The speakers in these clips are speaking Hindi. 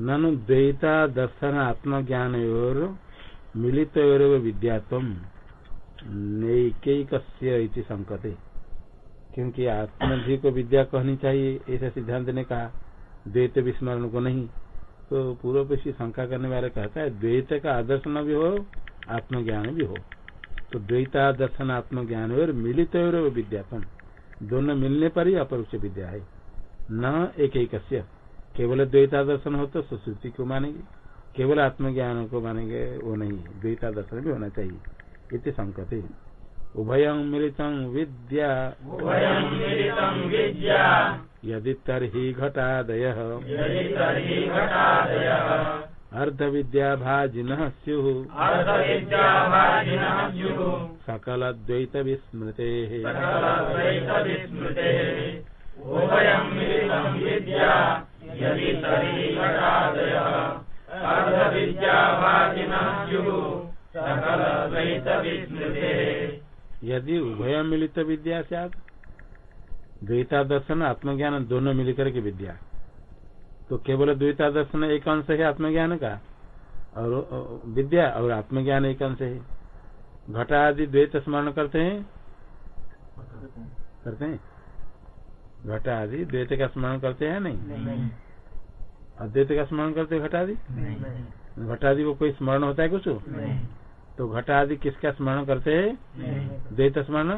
ननु द्वैता दर्शन आत्मज्ञान और मिलित विद्यात्व नैकैक संकते। क्योंकि आत्मधि को विद्या कहनी चाहिए, ऐसा सिद्धांत ने कहा, द्वैत विस्मरण को नहीं। तो पूर्व पेशी शंका करने वाले कहता है, द्वैत का आदर्शन भी हो, आत्मज्ञान भी हो। तो द्वैता दर्शन आत्मज्ञान और मिलित और विद्यापन दोनों मिलने पर ही अपरोक्ष विद्या है, न एक एक केवल द्वैता दर्शन हो तो सुश्रुति को मानेंगे केवल आत्मज्ञान को मानेंगे वो नहीं द्वैता दर्शन भी होना चाहिए इतने संकट है उभय मिलित विद्या। यदि तरी घटादय। अर्ध विद्या भाजिन स्यु। सकल द्वैत विस्मृते यदि उभय मिलित विद्या से द्वैता दर्शन आत्मज्ञान दोनों मिलकर के विद्या। तो केवल द्वैता दर्शन एक अंश है आत्मज्ञान का, और विद्या और आत्मज्ञान एक अंश है। घटा आदि द्वैत स्मरण करते हैं। करते हैं? घटा आदि द्वैत का स्मरण करते हैं नहीं। अद्वैत का स्मरण करते घटा आदि घटादि को कोई स्मरण होता है कुछ? तो घटा आदि किसका स्मरण करते है? द्वैत स्मरण?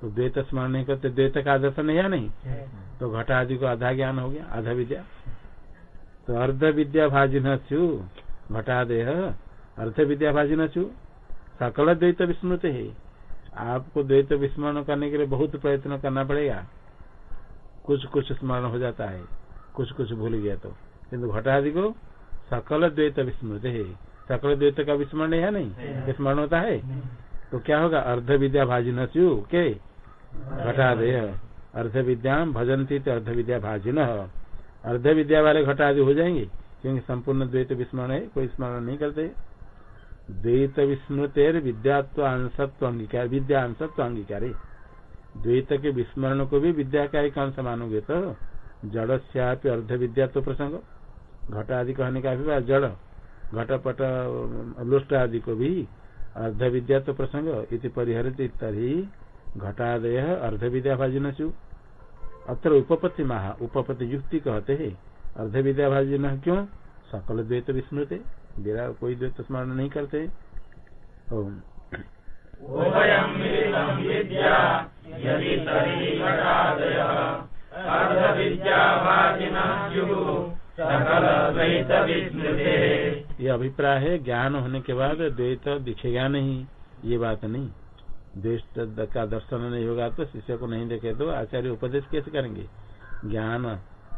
तो द्वैत स्मरण नहीं करते द्वैत का दर्शन है या नहीं? तो घटा आदि को आधा ज्ञान हो गया आधा विद्या। तो अर्ध विद्या भाजी न छू घटादेह अर्थ विद्या भाजी न छू सकल द्वैत विस्मृत है। आपको द्वैत विस्मरण करने के लिए बहुत प्रयत्न करना पड़ेगा। कुछ कुछ स्मरण हो जाता है। कुछ कुछ भूल गया तो। किन्तु घटादि को सकल द्वैत विस्मृत है। सकल द्वैत का विस्मरण है नहीं? स्मरण होता है? तो क्या होगा? अर्ध विद्या भाजी न के? घटा दे अर्ध विद्या भजनती अर्ध विद्या भाजी न अर्ध विद्या वाले घटादि हो जाएँगे क्योंकि संपूर्ण द्वैत विस्मरण है कोई स्मरण नहीं करते। द्वैत विस्मृतेर विद्यात्व अंशत्व अंगीकार। विद्या अंशत्व अंगीकार द्वैत के विस्मरण को भी विद्या का एक अंश मानोगे तो जड़ से अर्ध विद्या तो प्रसंग। घट आदि कहने का अभिप्राय, जड़, घटपट, लुष्ट आदि को भी अर्ध विद्या तो प्रसंग इति परिहरित तरी घटादय अर्ध विद्या भाजिन अत्र उपपत्ति महा, उपपत्ति युक्ति कहते हैं। अर्ध विद्या भाजिन क्यों? सकल द्वैत विस्मृत। मेरा कोई द्वैत स्मरण नहीं करते। ये अभिप्राय है, ज्ञान होने के बाद द्वैत दिखेगा नहीं, ये बात नहीं। द्वेष का दर्शन नहीं होगा तो शिष्य को नहीं देखे तो आचार्य उपदेश कैसे करेंगे? ज्ञान,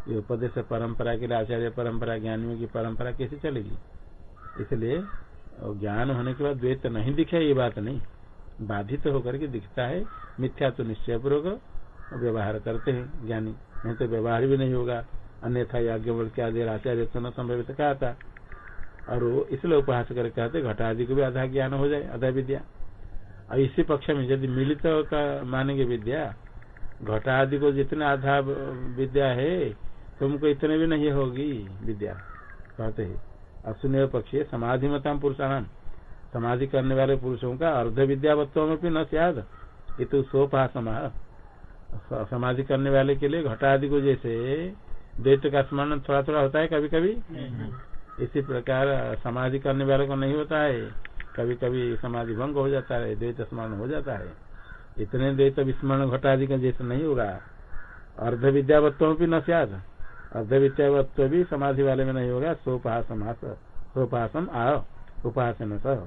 ये उपदेश परंपरा के लिए आचार्य परंपरा, ज्ञानियों की परंपरा कैसे चलेगी? इसलिए ज्ञान होने के बाद द्वैत नहीं दिखे, ये बात नहीं। बाधित तो होकर के दिखता है, मिथ्या तो निश्चय पूर्वक व्यवहार करते हैं, ज्ञानी। नहीं तो व्यवहार भी नहीं होगा। अन्यथा याज्ञ क्या दे आचार्य तो न संभवित कहा था। और वो इसलिए उपहास कर कहते घटा आदि को भी आधा ज्ञान हो जाए, आधा विद्या। और इसी पक्ष में यदि मिलित तो का मानेंगे विद्या घटा आदि को जितना आधा विद्या है, तुमको इतने भी नहीं होगी विद्या। कहते है अशुन्य पक्ष समाधि मता पुरुषाणाम समाधि करने वाले पुरुषों का अर्ध विद्यावत्व में भी न सियाद। ये तो सोपा समाधि करने वाले के लिए घटा आदि को जैसे द्वैत का स्मरण थोड़ा थोड़ा होता है कभी कभी इसी प्रकार समाधि करने वाले को नहीं होता है। कभी कभी समाधि भंग हो जाता है द्वैत स्मरण हो जाता है। इतने द्वैत विस्मरण घटा आदि का जैसे नहीं होगा। अर्ध विद्यावत्व भी न सियाद। अर्ध विद्यावत्व भी समाधि वाले में नहीं होगा। सोपहासम सोपहासम आ उपासन सह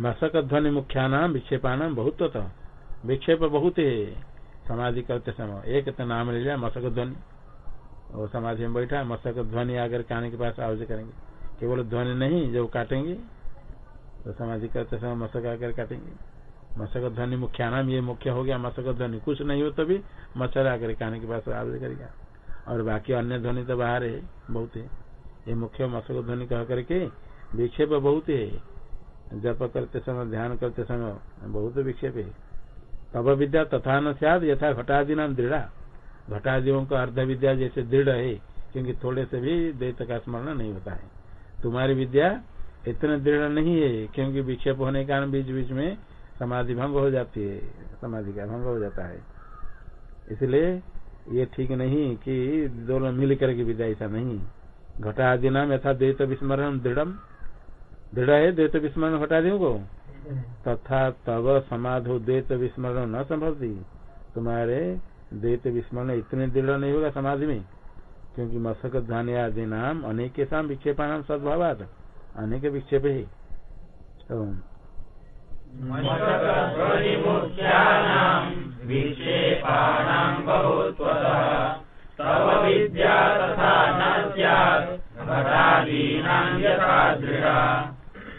मशक ध्वनि मुख्यानाम विक्षेपानाम बहुत तो विक्षेप बहुत है समाधि करते समय। एक तो नाम ले लिया मशक ध्वनि वो समाधि में बैठा मशक ध्वनि आकर कान के पास आवाज़ करेंगे। केवल ध्वनि नहीं, जो काटेंगे तो समाधि करते समय मशक आकर काटेंगे। मशक ध्वनि मुख्य नाम ये मुख्य हो गया। मशक ध्वनि कुछ नहीं हो तो भी मच्छर आकर कान के पास आवाज़ करेगा। और बाकी अन्य ध्वनि तो बाहर है, बहुत है। ये मुख्य मशक ध्वनि कह करके विक्षेप बहुत है। जप करते समय, ध्यान करते समय, बहुत विक्षेप है। तब विद्या तथा न सद यथा घटादि नाम दृढ़। घटादियों का अर्ध विद्या जैसे दृढ़ है, क्योंकि थोड़े से भी द्वैत का स्मरण नहीं होता है। तुम्हारी विद्या इतने दृढ़ नहीं है, क्योंकि विक्षेप होने के कारण बीच बीच में समाधि भंग हो जाती है, समाधि का भंग हो जाता है। इसलिए ये ठीक नहीं कि दोनों मिल करके विद्या ऐसा नहीं। घटा आदि नाम यथा द्वैत विस्मरण दृढ़। दृढ़ है द्वैत विस्मरण घटादियों को तथा तब समाधो द्वैत विस्मरण न संभव तुम्हारे द्वैत विस्मरण इतने दृढ़ नहीं होगा समाधि में क्योंकि मशक ध्यान आदि नाम अनेक विक्षेपा नाम सद्भाव अनेक विक्षेप है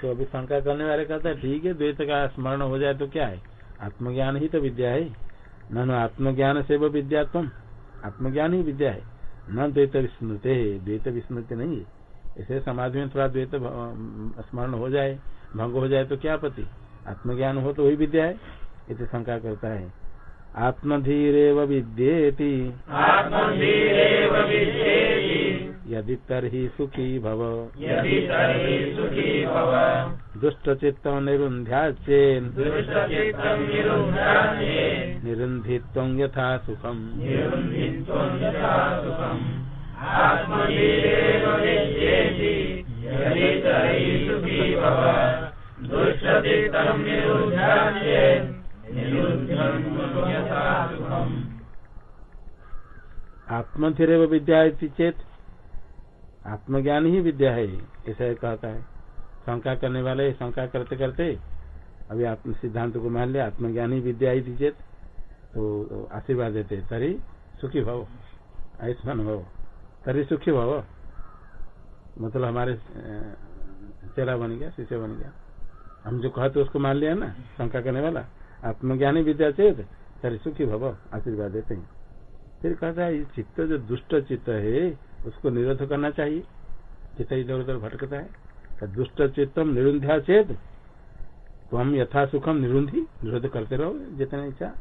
तो अभी शंका करने वाले कहते हैं, ठीक है, द्वैत का स्मरण हो जाए तो क्या है? आत्मज्ञान ही तो विद्या है। न न आत्मज्ञान से वो विद्या तुम आत्मज्ञान ही विद्या है। न द्वैत विस्मृति है। द्वैत विस्मृति नहीं है। इसे समाधि में थोड़ा द्वैत स्मरण हो जाए, भंग हो जाए तो क्या पति? आत्मज्ञान हो तो वही विद्या है। इसे शंका करता है। आत्मधीरेव विद्येति। यदि तरही सुखी भव। दुष्टचित्त निरुन्ध्याचेन् निरुन्धित्व यथा सुखम। आत्मथिर विद्या चेत आत्मज्ञान ही विद्या है, ऐसा कहता है। शंका करने वाले, शंका करते करते अभी आत्म सिद्धांत को मान लिया आत्मज्ञान ही विद्या ही चेत तो आशीर्वाद देते तरी सुखी भव, आयुष्मान भव, तरी सुखी भव। मतलब हमारे चेला बन गया, शिष्य बन गया। हम जो कहते उसको मान लिया ना, शंका करने वाला, आत्मज्ञानी विद्या चेत, तरी सुखी भव, आशीर्वाद देते फिर कहता है चित्त जो दुष्ट चित्त है उसको निरोध करना चाहिए। चित्त इधर उधर भटकता है तो दुष्ट चित्तम निरुंध्या चेत तो हम यथा सुखम निरुंधी, निरोध करते रहो जितना इच्छा।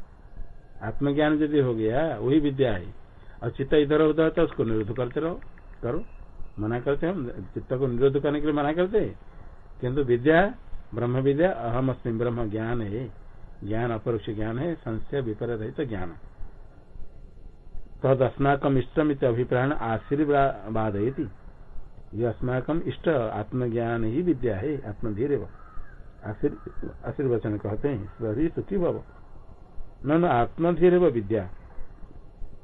आत्मज्ञान यदि हो गया, वही विद्या है। और चित्त इधर उधर तो उसको निरोध करते रहो, करो, मना करते हम, चित्त को निरोध करने के लिए मना करते किंतु विद्या, ब्रह्म विद्या अहम अस्मी ब्रह्म ज्ञान है। ज्ञान अपरोक्ष ज्ञान है, संशय विपरीत है तो ज्ञान। तद अस्माकम इष्टम अभिप्राण आशीर्वाद ये अस्माकम इष्ट आत्मज्ञान ही विद्या है आत्मधीर आशीर्वचन कहते हैं सही सुखी भव। न आत्मधीर विद्या।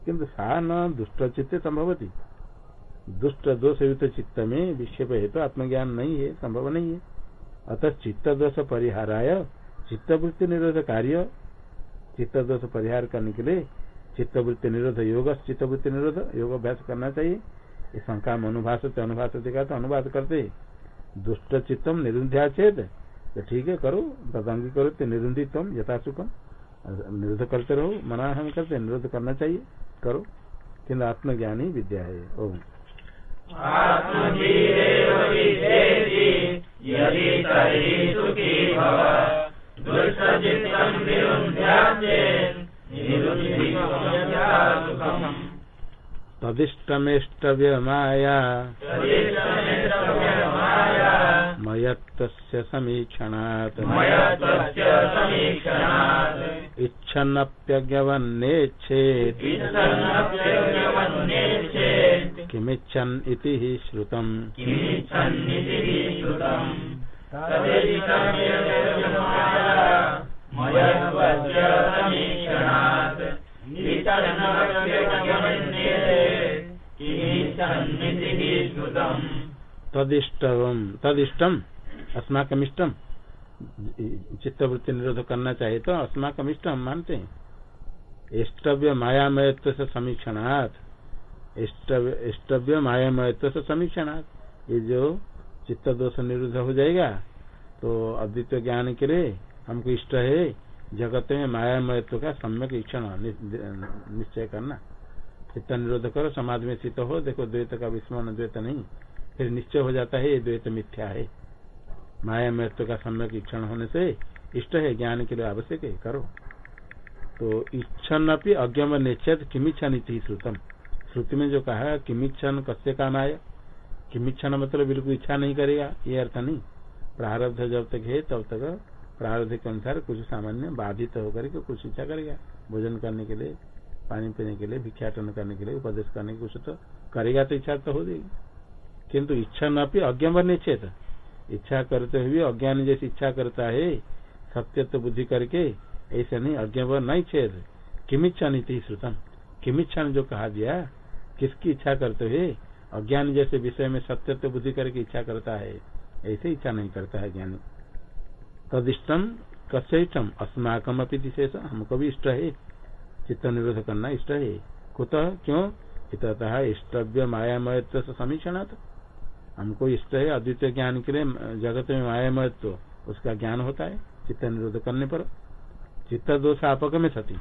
किंतु सा न दुष्ट चित्त संभवती दुष्ट दोष युक्त चित्त में विक्षेप है तो आत्मज्ञान नहीं है, संभव नहीं है। अतः चित्त दोष परिहाराय चित्तवृत्ति निरोध कार्य चित्त दोष परिहार करने के लिए चित्तवृत्ति निरोध, योग चित्तवृत्ति निरोध, योग अभ्यास करना चाहिए। इस शंका में अनुभाष अनुभाष का तो अनुवाद करते दुष्ट चित्तम निरुंध्या चेत तो ठीक है, करो। तदंगी करो तो निरुंधितम यथासुखम। निरोध करते रहो मना हम करते, निरोध करना चाहिए, करो। किन्तु आत्मज्ञानी विद्या है, ओम। तदिष्टमेष्टव्यमाया। मयत्तस्य समीक्षणात्। इच्छन्नप्यज्ञवन्नेच्छेत्। किमिच्छन् इति हि श्रुतम्। तदिष्टम तदिष्टम अस्माकम इष्टम चित्तवृत्ति निरोध करना चाहिए तो अस्माकम इष्ट हम मानते हैं। इष्टव्य मायामयत्व से समीक्षणार्थ इष्टव्य मायामयत्व से समीक्षण ये जो चित्त दोष निरुद्ध हो जाएगा तो अद्वितीय ज्ञान के लिए हमको इष्ट है जगत में मायामयत्व का सम्यक इक्षण निश्चय करना। चित्त निरोध करो समाज में चित्त हो, देखो द्वैत का विस्मरण, द्वैत नहीं। फिर निश्चय हो जाता है, ये द्वैत मिथ्या है। माया महत्व का सम्यक इक्षण होने से इष्ट है, ज्ञान के लिए आवश्यक है, करो। तो इच्छन अपनी अज्ञम निश्चित किमिच्छन श्रुतम। श्रुति में जो कहा, किमिच्छन कस्य काम आया किमिच्छन मतलब बिल्कुल इच्छा नहीं करेगा, ये अर्थ नहीं। प्रारब्ध जब तक है, तब तक प्रारब्ध के अनुसार कुछ सामान्य बाधित होकर के कुछ इच्छा करेगा, भोजन करने के लिए। पानी पीने के लिए भिक्षाटन करने के लिए, उपदेश करने की कुछ तो करेगा तो इच्छा तो हो जाएगी। किन्तु इच्छा न भी अज्ञान चेत इच्छा करते हुए अज्ञान जैसी इच्छा करता है सत्य तो बुद्धि करके, ऐसे नहीं, अज्ञान नहीं छेद किमिच्छा नहीं श्रुतम। किमिच्छा ने जो कहा दिया, किसकी इच्छा करते हुए, अज्ञान जैसे विषय में सत्य तो बुद्धि करके इच्छा करता है, ऐसे इच्छा नहीं करता है ज्ञानी तदिष्टम कस्य इष्टम अस्माकम अपनी विशेष, हमको भी इष्ट है। चित्त निरोध करना इष्ट है कुतः? क्यों? इतः इष्टव्य मायामयत्व से समीक्षण हमको इष्ट है अद्वितीय ज्ञान के लिए, जगत में मायामयत्व, उसका ज्ञान होता है चित्त निरोध करने पर। चित्त दोष आपक में सती।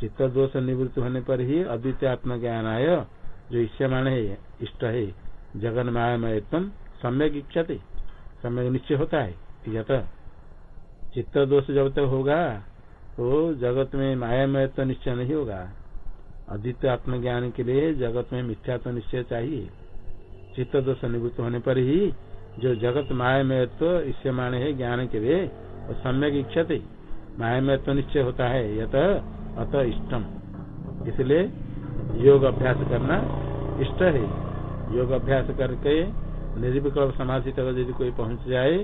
चित्त दोष निवृत्त होने पर ही अद्वितीय आत्म ज्ञान आय जो इष्यमाण है, इष्ट है, जगन मायामयत्व सम्यक इच्छते। सम्यक निश्चय होता है। यत चित्त दोष जब तक होगा तो जगत में मायामयत्व निश्चय नहीं होगा। अद्वितीय आत्मज्ञान के लिए जगत में मिथ्यात्व निश्चय चाहिए। चित्त दोष निवृत्त होने पर ही जो जगत मायामयत्व इससे माने है ज्ञान के लिए, वो सम्यक इच्छा इच्छते। मायामयत्व निश्चय होता है, यत अत इष्टम। इसलिए योग अभ्यास करना इष्ट है। योग अभ्यास करके निर्विकल्प समाधि तक यदि कोई पहुँच जाए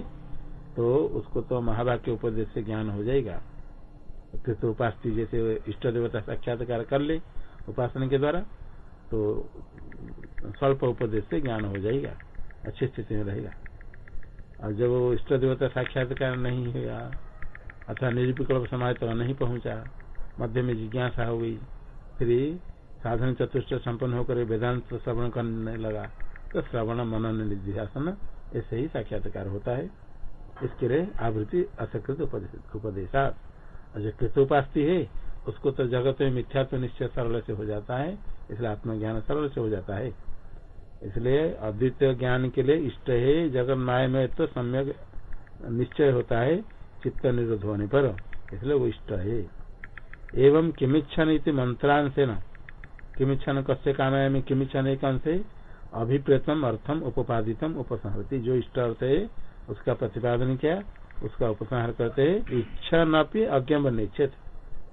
तो उसको तो महावाक्य उपदेश से ज्ञान हो जाएगा। फिर तो उपास जैसे इष्ट देवता साक्षात्कार कर ले उपासना के द्वारा तो स्वल्प उपदेश से ज्ञान हो जाएगा, अच्छी स्थिति में रहेगा। और जब इष्ट देवता साक्षात्कार नहीं हुआ, अथवा निर्विकल्प समाज तक नहीं पहुँचा, मध्य में जिज्ञासा हो गई, फिर साधन चतुष्ट संपन्न होकर वेदांत श्रवण करने लगा तो श्रवण, मनन निधिशासन ऐसे ही साक्षात्कार होता है। इसके लिए आवृत्ति असकृत उपदेशा जो कृतोपास्ति है, उसको तो जगत में मिथ्या तो निश्चय सरल से हो जाता है, इसलिए आत्मज्ञान सरल से हो जाता है। इसलिए अद्वितीय ज्ञान के लिए इष्ट है, जगत माया में तो सम्यक निश्चय होता है, चित्त निरोध होने पर, इसलिए वो इष्ट है। एवं किमिच्छन इति मंत्रांश न। किमिच्छन कस्य कामयामी, किमिच्छन एक अंश है अभिप्रेतम अर्थम, उपादितम उपसंहति जो इष्ट अर्थ है, उसका प्रतिपादन किया उसका उपसंहार करते है, इच्छा न भी अज्ञान निश्चित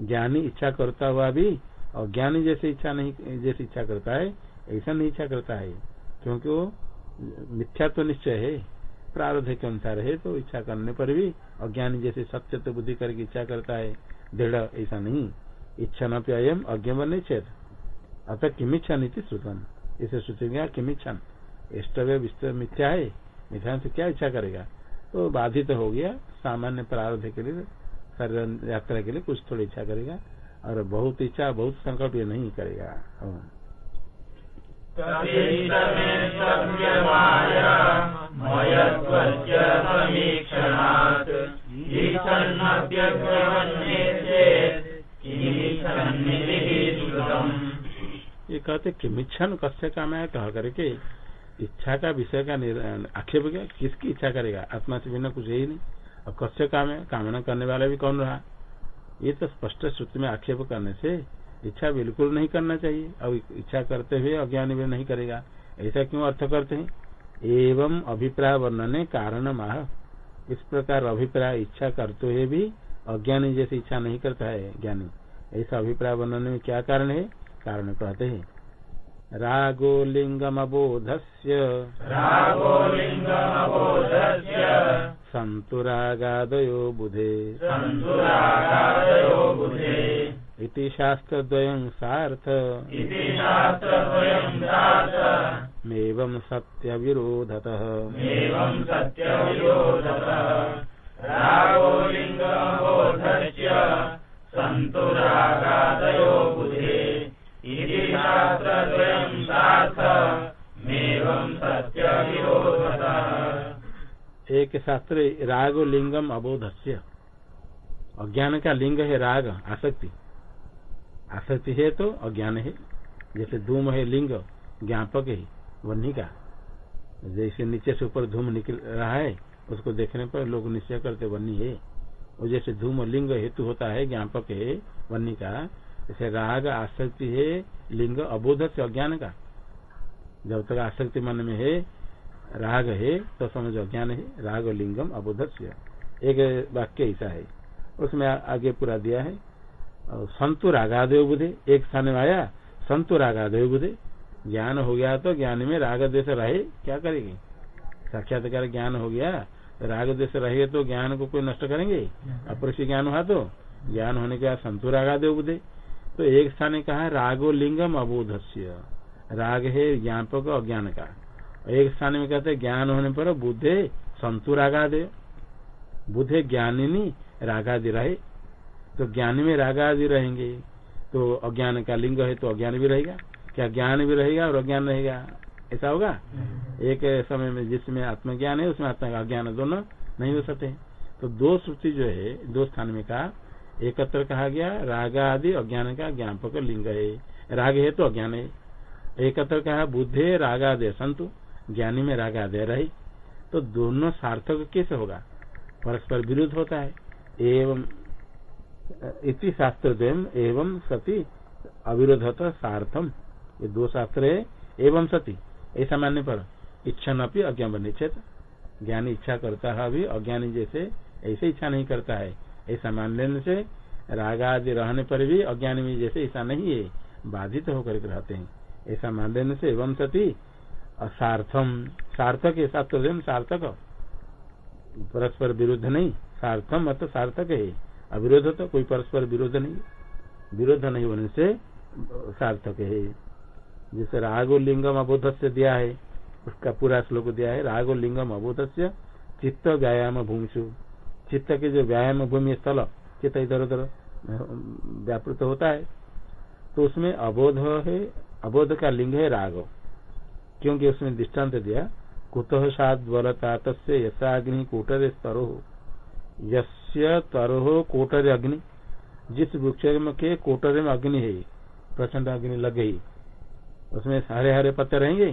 ज्ञानी इच्छा करता हुआ भी अज्ञानी जैसे इच्छा नहीं, जैसे इच्छा करता है, ऐसा नहीं इच्छा करता है। क्योंकि वो मिथ्या तो निश्चय है, प्रारब्ध के अनुसार है तो इच्छा करने पर भी अज्ञानी जैसे सत्य तो बुद्धि करके इच्छा करता है, दृढ़, ऐसा नहीं। इच्छा न पे अयम, अज्ञान निश्चित अतः किमिच्छा नीति श्रुतम। इसे श्रुति किमिच्छन। इष्टव्य मिथ्या है मिथ्या से क्या इच्छा करेगा? तो बाधित तो हो गया। सामान्य प्रारब्ध के लिए शरीर यात्रा के लिए कुछ थोड़ी इच्छा करेगा और बहुत इच्छा बहुत संकल्प ये नहीं करेगा। ये कहते किमिच्छन कस्य काम है कह करके इच्छा का विषय का आक्षेप क्या? किसकी इच्छा करेगा? आत्मा से बिना कुछ है ही नहीं। और कस्य काम है कामना करने वाला भी कौन रहा? ये तो स्पष्ट सूत्र में आक्षेप करने से इच्छा बिल्कुल नहीं करना चाहिए। और इच्छा करते हुए अज्ञानी भी नहीं करेगा। ऐसा क्यों अर्थ करते हैं? एवं अभिप्राय वर्णने कारण माह इस प्रकार अभिप्राय इच्छा करते हुए भी अज्ञानी जैसे इच्छा नहीं करता है ज्ञानी। ऐसा अभिप्राय वर्णन में क्या कारण है? कारण कहते हैं। रागो लिङ्गमबोधस्य रागो लिङ्गमबोधस्य सन्तुरागादयो बुधे। सन्तुरागादयो बुधे। इति शास्त्रद्वयं सार्थ। इति शास्त्रद्वयं सार्थ। मेवं सत्यविरोधतः। एवं सत्यविरोधतः। रागो लिङ्गमबोधस्य सन्तुरागादयो बुधे। एक शास्त्र राग लिंगम अबोधस्य। अज्ञान का लिंग है राग, आसक्ति। आसक्ति है तो अज्ञान है, जैसे धूम है लिंग ज्ञापक है वन्नी का जैसे नीचे से ऊपर धूम निकल रहा है, उसको देखने पर लोग निश्चय करते वन्नी है। और जैसे धूम लिंग हेतु होता है, ज्ञापक है वन्नी का जैसे राग आसक्ति है लिंग अबोध से अज्ञान का। जब तक आसक्ति मन में है राग है तो समझ अज्ञान है राग लिंगम अबोध एक वाक्य ऐसा है। उसमें आगे पूरा दिया है। संतु रागादेव बुधे एक स्थान में आया संतु रागादेव बुधे। ज्ञान हो गया तो ज्ञान में राग देश रहे क्या करेगी? साक्षात्कार ज्ञान हो गया राग देश रहे तो ज्ञान को कोई नष्ट करेंगे? अपरिश ज्ञान हुआ तो। ज्ञान होने के बाद संतु रागादेव बुधे। तो एक स्थान ने कहा रागो लिंगम अबोधस्य। राग है ज्ञापक अज्ञान का। एक स्थान में कहते ज्ञान होने पर बुद्धे संतु रागादे बुद्धे ज्ञानिनी रागादि रहे। तो ज्ञान में रागादि रहेंगे। तो अज्ञान का लिंग है तो अज्ञान भी रहेगा। क्या ज्ञान भी रहेगा और अज्ञान रहेगा? ऐसा होगा? एक समय में जिसमें आत्मज्ञान है, उसमें आत्मा का अज्ञान दोनों नहीं हो सकते। तो दो श्रुति जो है, दो स्थान में कहा एकत्र कहा गया, राग आदि अज्ञान का ज्ञापक लिंग है। राग है तो अज्ञान है। एकत्र कहा, बुद्धे रागादय संतु, ज्ञानी में रागादय रहे। तो दोनों सार्थक कैसे होगा? परस्पर विरुद्ध होता है। एवं, इति शास्त्र एवं सती अविरोधत सार्थम। ये दो शास्त्र है, एवं सती। ऐसा मानने पर इच्छा न भी अज्ञान निश्चित ज्ञानी इच्छा करता है अभी, अज्ञानी जैसे, ऐसे इच्छा नहीं करता है। ऐसा मान लेने से राग आदि रहने पर भी अज्ञान में जैसे ऐसा नहीं है, बाधित होकर रहते हैं। ऐसा मान लेने से एवं सती सार्थम सार्थक है शास्त्र सार्थक। परस्पर विरुद्ध नहीं, सार्थम अर्थ सार्थक है। अविरोध तो कोई परस्पर विरोध नहीं विरोध नहीं होने से सार्थक है। जिसे रागो लिंगम अबोध से दिया है, उसका पूरा श्लोक दिया है, रागो लिंगम अबोध से चित्त व्यायाम भूमिशु चित्त के जो व्यायाम भूमि स्थल चित्त इधर उधर व्यापृत होता है तो उसमें अबोध है अबोध का लिंग है राग। क्योंकि उसने दृष्टांत दिया कुतः साधवलता तस्य यशाग्नि कोटर स्तरो। यस्य तरो कोटर अग्नि। जिस वृक्ष के कोटर में अग्नि है प्रचंड अग्नि लग गई उसमें हरे हरे पत्ते रहेंगे?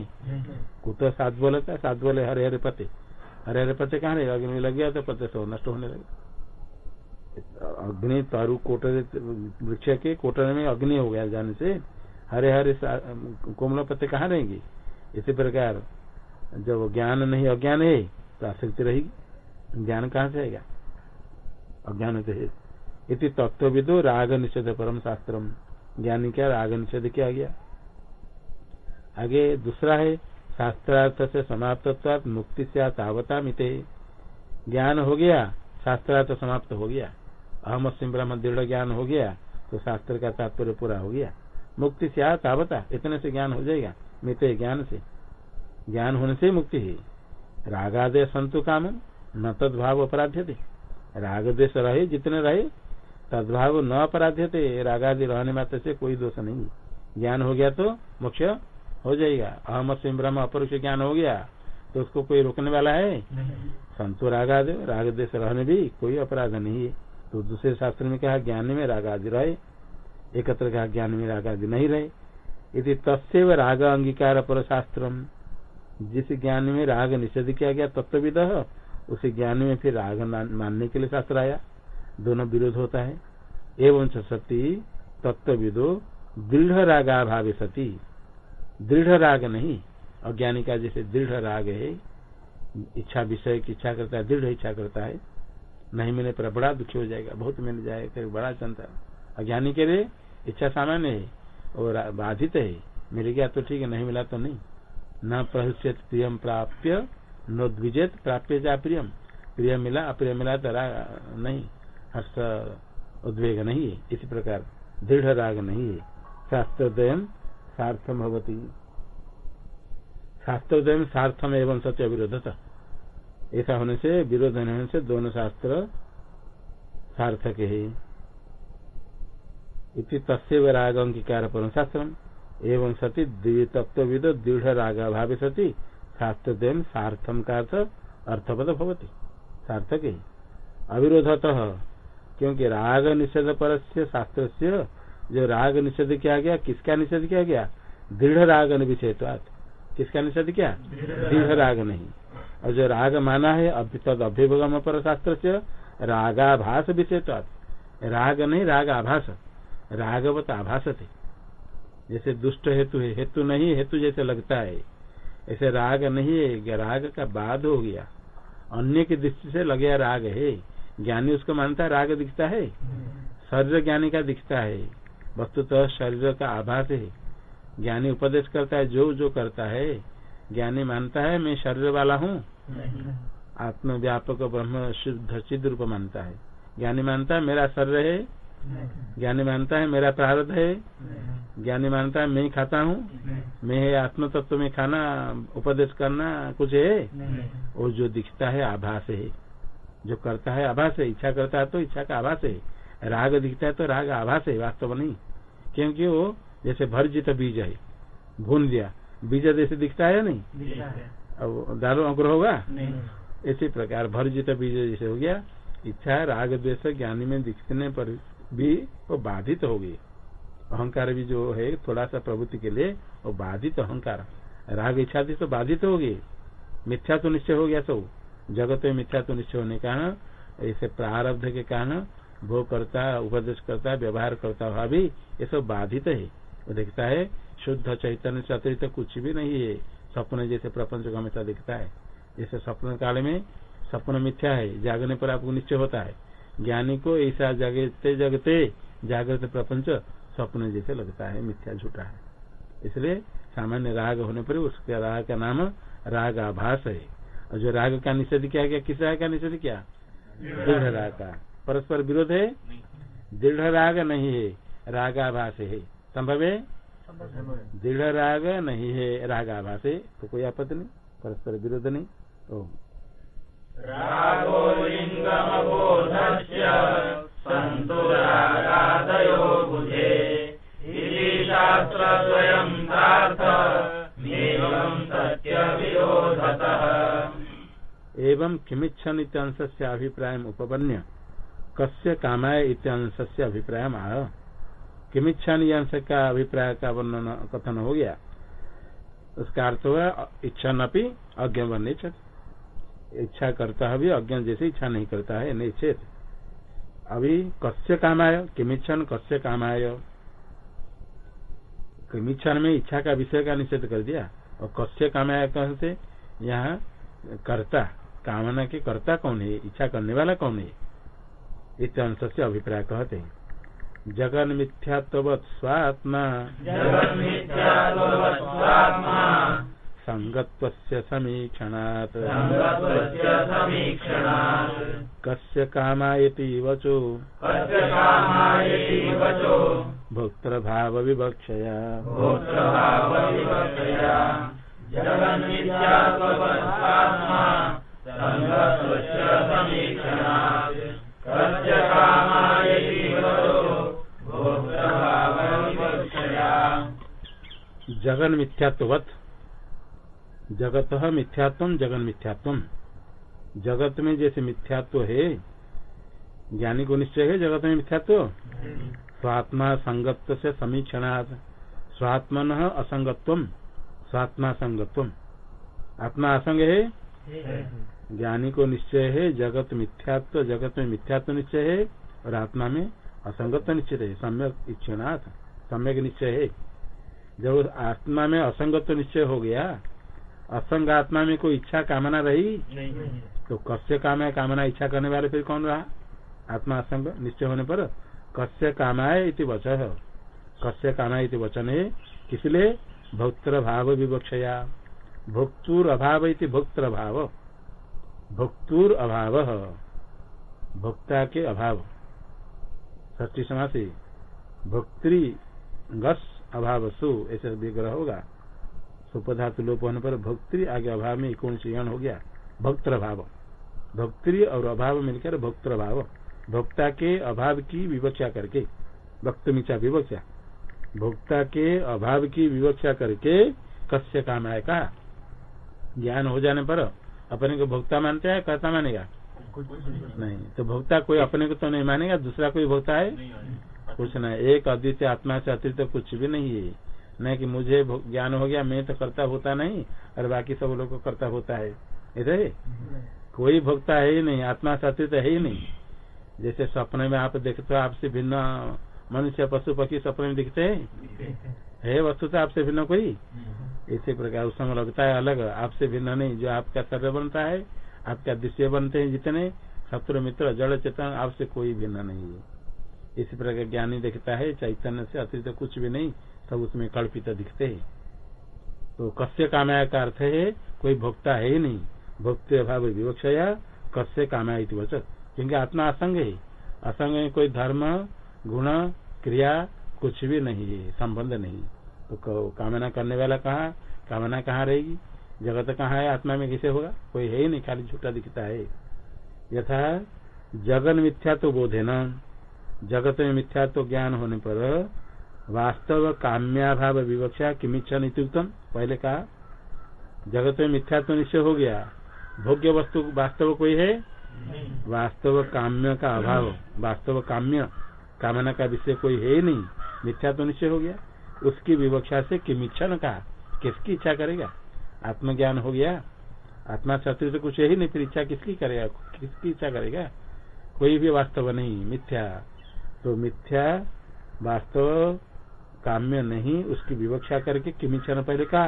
कुत सात बोले था सात बोले हरे हरे पत्ते। हरे हरे पत्ते कहाँ रहे? अग्नि लग गया तो पत्ते सब नष्ट होने लगे। अग्नि तारु कोटर वृक्ष के कोटर में अग्नि हो गया जाने से हरे हरे कोमल पत्ते कहाँ रहेंगे? इसी प्रकार, जब ज्ञान नहीं अज्ञान है तो आसक्ति रहेगी। ज्ञान कहाँ से आएगा? अज्ञान तो है। इति तत्विदो राग निषेध परम शास्त्रम। ज्ञानी क्या? राग निषेध किया गया। आगे दूसरा है शास्त्रार्थ से समाप्त मुक्ति से तावता मिते ज्ञान हो गया, शास्त्रार्थ समाप्त हो गया। अहम सिंह ब्रह्म दृढ़ ज्ञान हो गया तो शास्त्र का तात्पर्य पूरा हो गया। मुक्ति से तावता, इतने से ज्ञान हो जाएगा, मिते ज्ञान से। ज्ञान होने से मुक्ति है। रागादय संतु काम, न तदभाव अपराध्य थे राग रहे, जितने रहे, तदभाव न अपराध्य थे रागादि रहने मात्र से कोई दोष नहीं। ज्ञान हो गया तो मोक्ष हो जाएगा। अहम सिंह ब्रह्म अपरुष ज्ञान हो गया तो उसको कोई रोकने वाला है? संतो रागादि राग देश रहने भी कोई अपराध नहीं है। तो दूसरे शास्त्र में कहा, ज्ञान में राग आदि रहे, एकत्र कहा, ज्ञान में राग आदि नहीं रहे। यदि तस्व राग अंगीकार पर शास्त्र जिस ज्ञान में राग निषेध किया गया तत्विद उसी ज्ञान में फिर राग मानने के लिए शास्त्र आया। दोनों विरोध होता है। एवं सती तत्विदो दृढ़ रागा भावे सती। दृढ़ राग नहीं अज्ञानी का जैसे दृढ़ राग है, इच्छा विषय की इच्छा करता है, दृढ़ इच्छा करता है, नहीं मिलने पर बड़ा दुखी हो जाएगा, बहुत मिल जाएगा बड़ा चलता अज्ञानी के लिए इच्छा सामान्य है और बाधित है, मिल गया तो ठीक है, नहीं मिला तो नहीं। न प्रहुष्यत प्रियम प्राप्य, न द्विजेत प्राप्य जा प्रियम प्रिय मिला, अप्रिय मिला तो राग नहीं, हर्ष, उद्वेग नहीं है, इसी प्रकार दृढ़ राग नहीं है। शास्त्र सार्थम भवती। शास्त्र सार्थम एवं सत्य अविरोधता ऐसा होने से विरोध होने से दोनों शास्त्र सार्थक है। इति तस्व राग अंगीकार परम शास्त्र एवं सती तत्विद दृढ़ राग भाव सती। शास्त्र सार्थम का अर्थ अर्थपद भवती। सार्थक है। अविरोधतः, क्योंकि राग निषेध पर शास्त्र से जो राग निषेध किया गया किसका निषेध किया गया? दृढ़ राग विषयत्वात किसका निषेध किया? दृढ़ राग नहीं। और जो राग माना है तद अभ्युपगम पर शास्त्र से रागाभास विषयत्वात राग नहीं राग आभास। रागवत आभास थे जैसे दुष्ट हेतु है हेतु नहीं हेतु जैसे लगता है। ऐसे राग नहीं है राग का बाद हो गया। अन्य की दृष्टि से लगे राग है। ज्ञानी उसको मानता है राग दिखता है। शरीर ज्ञानी का दिखता है। वस्तुतः शरीर का आभास है। ज्ञानी उपदेश करता है, जो जो करता है, ज्ञानी मानता है, मैं शरीर वाला हूँ। आत्मव्यापक ब्रह्म शुद्ध चिद रूप मानता है। ज्ञानी मानता है, मेरा शरीर है। ज्ञानी मानता है, मेरा प्रारब्ध है। ज्ञानी मानता है, मैं खाता हूँ। मैं आत्म तत्व में खाना, उपदेश करना, कुछ है। और जो दिखता है, आभास है। जो करता है, आभास है। इच्छा करता है तो इच्छा का आभास है। राग दिखता है तो राग आभास है वास्तव नहीं। क्योंकि वो जैसे भरजित बीज है भून दिया बीज जैसे दिखता है नहीं? अब दारू अंकुर होगा? इसी प्रकार भरजित बीज जैसे हो गया इच्छा राग द्वेष ज्ञानी में दिखने पर भी वो बाधित हो गई। अहंकार भी जो है थोड़ा सा प्रवृत्ति के लिए वो बाधित अहंकार। राग इच्छा थी तो बाधित हो गई। मिथ्या तो निश्चय हो गया सब। जगत में मिथ्या तो निश्चय होने का ऐसे प्रारब्ध के कारण भोग करता उपदेश करता व्यवहार करता हुआ भी ये सब बाधित है। वो देखता है शुद्ध चैतन्य से अतिरिक्त कुछ भी नहीं है। सपने जैसे प्रपंच को हमेशा दिखता है। जैसे सपन काल में सपन मिथ्या है जागने पर आपको निश्चय होता है। ज्ञानी को ऐसा जगते जगते जागृत प्रपंच स्वप्न जैसे लगता है मिथ्या झूठा है। इसलिए सामान्य राग होने पर उसके राग का नाम राग आभास है। और जो राग का निषेध किया गया किस राग का निषेध किया? दृढ़ राग का। परस्पर विरोध है? दृढ़ राग नहीं है रागाभास है। संभव है? दृढ़ राग नहीं है रागाभास है। तो कोई आपत्ति नहीं परस्पर विरोध नहीं। तो रागो एवं किमिच्छन अंश से अभिप्राय उपपन्य कस्य कामाय अंश से अभिप्राय आह किमिच्छन अंश का अभिप्राय का वर्णन, कथन हो गया? उसका अर्थ हुआ इच्छन अपनी अज्ञ बनने इच्छा करता है भी अज्ञान जैसे इच्छा नहीं करता है, नहीं चेत। अभी कस्य काम आय किमिच्छन कस्य काम आय किमिच्छन में इच्छा का विषय का निषेध कर दिया? और कस्य काम आय कहते यहाँ कर्ता, कामना के कर्ता कौन है? इच्छा करने वाला कौन है? इत अंश से अभिप्राय कहते हैं। जगन मिथ्यात्व स्वात्मा। संगत्व समीक्षणात्। कस्य कामायति वचो। भोक्तृभाव विवक्षया जगन मिथ्यात्वत जगत मिथ्यात्व जगन मिथ्यात्व। जगत में जैसे मिथ्यात्व है ज्ञानी को निश्चय है जगत में मिथ्यात्व? स्वात्मा संगत्व से समीक्षणात् स्वात्मन असंगत्व स्वात्मा संगत्व। आत्मा असंग है? ज्ञानी को निश्चय है जगत मिथ्यात्व जगत में मिथ्यात्व निश्चय है और आत्मा में असंगत्व निश्चय है। सम्यक इच्छनाथ सम्यक निश्चय है। जब आत्मा में असंग तो निश्चय हो गया असंग आत्मा में कोई इच्छा कामना रही नहीं तो कस्य काम है कामना इच्छा करने वाले फिर कौन रहा? आत्मा असंग निश्चय होने पर कस्य कामाय इति वचन कस्य कामाय इति वचन है किसलिए भोक्तृ भाव विवक्षया। भोक्तुर अभाव इति भोक्तृ भाव भोक्तुर अभाव भोक्ता के अभाव। ष्टी समासी। भोक्तृ गस अभाव सु ऐसे विग्रह होगा। सुपधातु लोप होने पर भक्ति आगे अभाव में कौन से हो गया। भक्त्र भाव भक्ति और अभाव मिलकर भक्त भाव भोक्ता के अभाव की विवक्षा करके। भक्त मिचा विवक्षा। भोक्ता के अभाव की विवक्षा करके कस्य काम आय कहा ज्ञान हो जाने पर अपने को भोक्ता मानते हैं कहता मानेगा? नहीं तो भोक्ता कोई अपने को तो नहीं मानेगा दूसरा कोई भोक्ता है? कुछ नहीं एक अद्वितीय आत्मा से अतिरिक्त तो कुछ भी नहीं है। नहीं कि मुझे ज्ञान हो गया, मैं तो करता होता नहीं, और बाकी सब लोग को करता होता है। इधर कोई भोक्ता है ही नहीं, आत्मा से अतिरिक्त है ही नहीं। जैसे सपने में आप देखते हो, आपसे भिन्न मनुष्य, पशु, पक्षी सपने में दिखते हैं। है वस्तु तो आपसे भिन्न कोई? इसी प्रकार उस समय लगता है अलग, आपसे भिन्न नहीं। जो आपका शरीर बनता है, आपका दृश्य बनते हैं जितने, शत्रु, मित्र, जड़, चेतन, आपसे कोई भिन्न नहीं है। इसी प्रकार ज्ञानी देखता है, चैतन्य से अतिरिक्त कुछ भी नहीं सब उसमें कल्पित दिखते है। तो कस्य कामया का अर्थ है, कोई भोक्ता है ही नहीं। भोक्त अभाव विवक्षया, कस्य कामया वचन क्योंकि आत्मा असंग है। असंग में कोई धर्म, गुण, क्रिया, कुछ भी नहीं है, संबंध नहीं। तो कामना करने वाला कहा? कामना कहाँ रहेगी? जगत कहाँ है? आत्मा में कैसे होगा? कोई है ही नहीं, खाली झूठा दिखता है। यथा जगन मिथ्या तो बोधे न। जगत में मिथ्या तो ज्ञान होने पर वास्तव काम्याभाव विवक्षा किमिच्छा उत्तम पहले कहा जगत में मिथ्या तो निश्चय हो गया। भोग्य वस्तु वास्तव कोई है? वास्तव काम्य का अभाव वास्तव काम्य कामना का विषय कोई है ही नहीं। मिथ्या तो निश्चय हो गया। उसकी विवक्षा से किम इच्छा न कहा? किसकी इच्छा करेगा? आत्मज्ञान हो गया। आत्मा शत्रु तो कुछ ही नहीं फिर इच्छा किसकी करेगा? किसकी इच्छा करेगा? कोई भी वास्तव नहीं मिथ्या। तो मिथ्या वास्तव काम्य नहीं, उसकी विवक्षा करके किम इच्छा पहले कहा?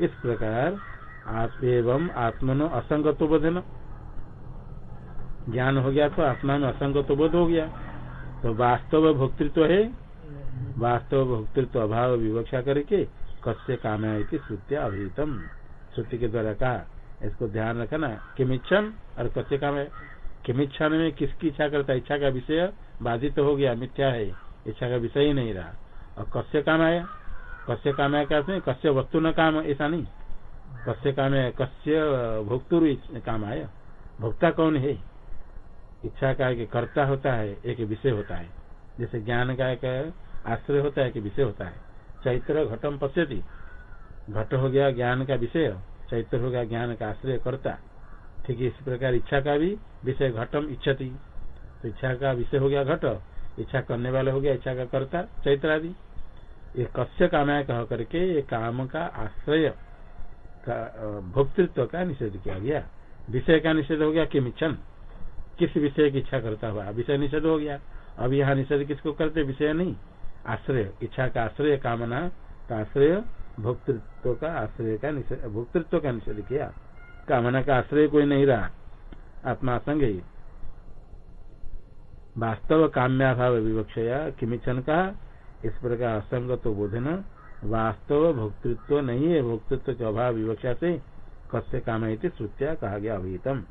इस प्रकार एवं आत्मनो असंगत बोधन ज्ञान हो गया तो आत्मा में असंगत बोध हो गया। तो वास्तव भोक्तृत्व है। वास्तव भोक्तृत्व अभाव विवक्षा करके कस्य काम है श्रुत्या अभिहितम श्रुति के द्वारा कहा, इसको ध्यान रखना किमिच्छन और कस्य काम है किमिच्छन में किसकी इच्छा करता? है इच्छा का विषय बाधित तो हो गया, मिथ्या है। इच्छा का विषय ही नहीं रहा। और कस्य काम आया? कस्य काम आया क्या कस्य वस्तु न काम, ऐसा नहीं। कस्य काम है, कस्य भोक्तुर काम आया। भोक्ता कौन है? इच्छा का एक कर्ता होता है, एक विषय होता है। जैसे ज्ञान का एक आश्रय होता है कि विषय होता है। चैत्र घटम पश्यति। घट हो गया ज्ञान का विषय, चैत्र हो गया ज्ञान का आश्रय करता। ठीक इस प्रकार इच्छा का भी विषय घटम इच्छति। तो इच्छा का विषय हो गया घट, इच्छा करने वाला हो गया, इच्छा का कर्ता चैत्र आदि ये कस्य कामया कह करके ये काम का आश्रय का भोक्तृत्व का निषेध किया गया। विषय का निषेध हो गया किम किमिच्छन? किस विषय की इच्छा करता हुआ? विषय निषेध हो गया। अब यहाँ निषेध किसको करते? विषय नहीं, आश्रय। इच्छा का आश्रय, कामना का आश्रय, भोक्तृत्व का आश्रय का निषेध, भोक्तृत्व का निषेध किया। कामना का आश्रय कोई नहीं रहा। आत्मा संग ही। वास्तव काम्याभाव विवक्षया किमिच्छन का इस प्रकार असंग तो बोधन, वास्तव भोक्तृत्व नहीं है। भोक्तृत्व के अभाव विवक्षा से कस्य काम है श्रुत्या कहा गया अभिहितम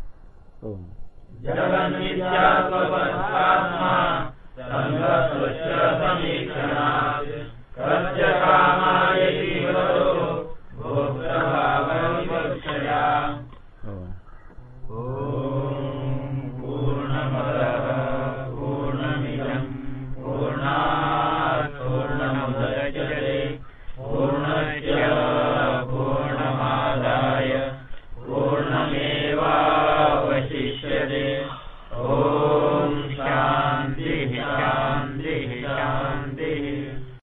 कस्य